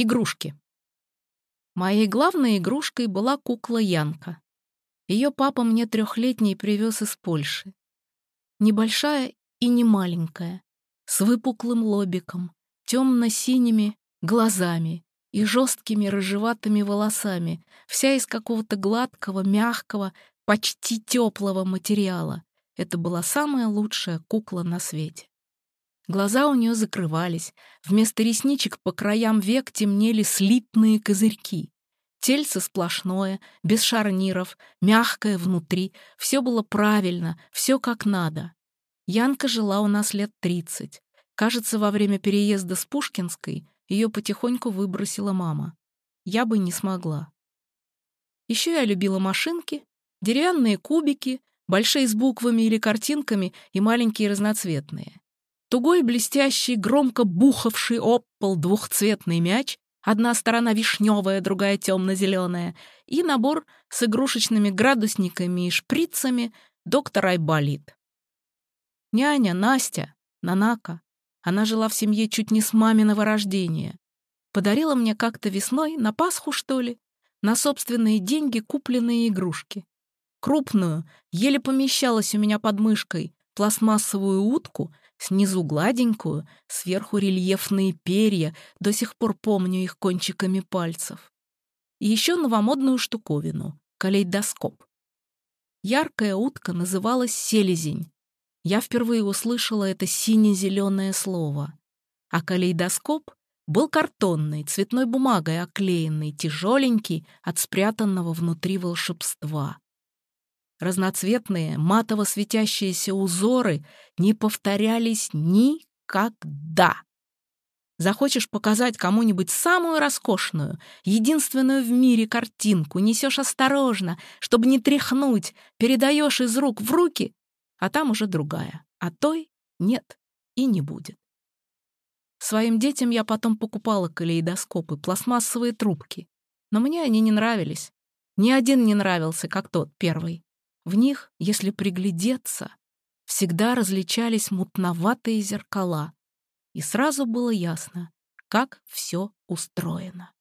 Игрушки. Моей главной игрушкой была кукла Янка. Ее папа мне трехлетний привез из Польши. Небольшая и не маленькая, с выпуклым лобиком, темно-синими глазами и жесткими рыжеватыми волосами, вся из какого-то гладкого, мягкого, почти теплого материала. Это была самая лучшая кукла на свете. Глаза у нее закрывались, вместо ресничек по краям век темнели слитные козырьки. Тельце сплошное, без шарниров, мягкое внутри, все было правильно, все как надо. Янка жила у нас лет тридцать. Кажется, во время переезда с Пушкинской ее потихоньку выбросила мама. Я бы не смогла. Еще я любила машинки, деревянные кубики, большие с буквами или картинками и маленькие разноцветные. Тугой, блестящий, громко бухавший об пол двухцветный мяч, одна сторона вишневая, другая темно-зеленая, и набор с игрушечными градусниками и шприцами доктор Айболит. Няня, Настя, Нанака, она жила в семье чуть не с маминого рождения. Подарила мне как-то весной, на Пасху, что ли, на собственные деньги купленные игрушки. Крупную, еле помещалась у меня под мышкой, пластмассовую утку — Снизу гладенькую, сверху рельефные перья, до сих пор помню их кончиками пальцев. И еще новомодную штуковину — калейдоскоп. Яркая утка называлась селезень. Я впервые услышала это сине-зеленое слово. А калейдоскоп был картонный, цветной бумагой оклеенный, тяжеленький от спрятанного внутри волшебства. Разноцветные, матово светящиеся узоры не повторялись никогда. Захочешь показать кому-нибудь самую роскошную, единственную в мире картинку, несешь осторожно, чтобы не тряхнуть, передаешь из рук в руки, а там уже другая, а той нет и не будет. Своим детям я потом покупала калейдоскопы, пластмассовые трубки, но мне они не нравились. Ни один не нравился, как тот первый. В них, если приглядеться, всегда различались мутноватые зеркала, и сразу было ясно, как все устроено.